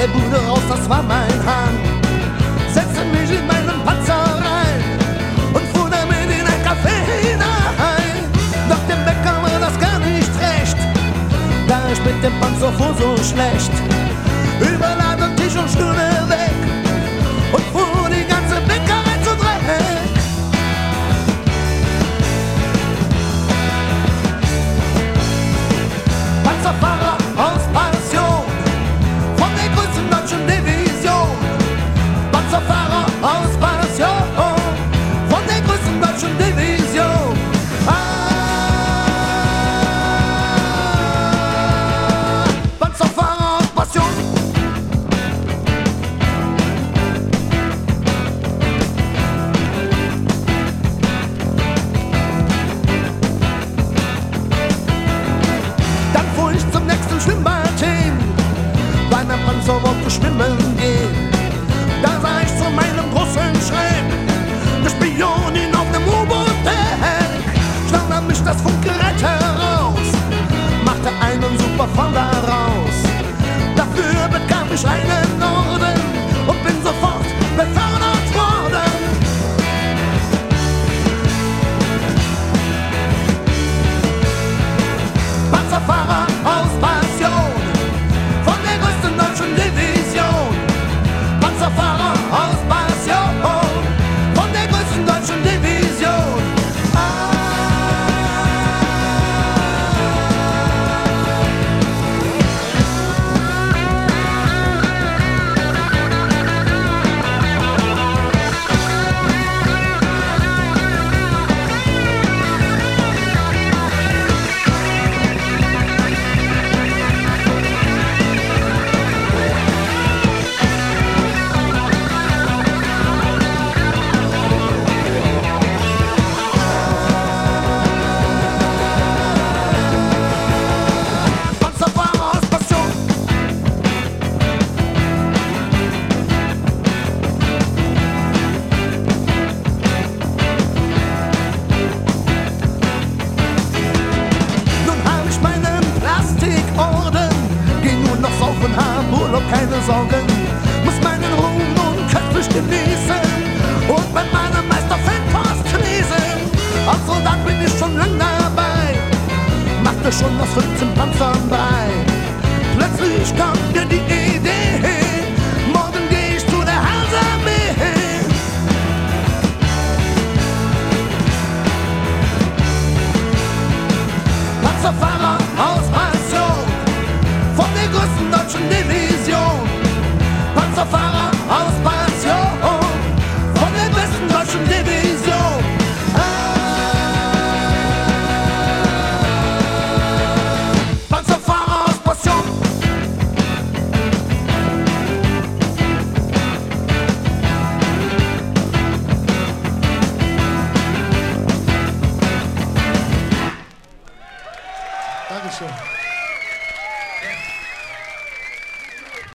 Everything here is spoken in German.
der Bude raus, das war mein Hang. Setzte mich in meinen Panzer rein und fuhr damit in ein Café hinein. Doch dem Bäcker war das gar nicht recht, da ich mit dem Panzer fuhr so schlecht. Das Funkgerät heraus, machte einen super Fall daraus. Dafür bekam ich einen Orden Urlaub, keine Sorgen. Muss meinen Ruhm nun köstlich genießen und bei meinem Meister Feldpost lesen. Als Soldat bin ich schon lang dabei, machte schon aus 15 Panzern bei. Plötzlich kam mir die Idee, morgen geh ich zu der Hansarmee. Panzerfahrer aus Passion von der größten deutschen Division. Panzerfahrer aus Passion von der besten deutschen Division. Ah, Panzerfahrer aus Passion. Dankeschön.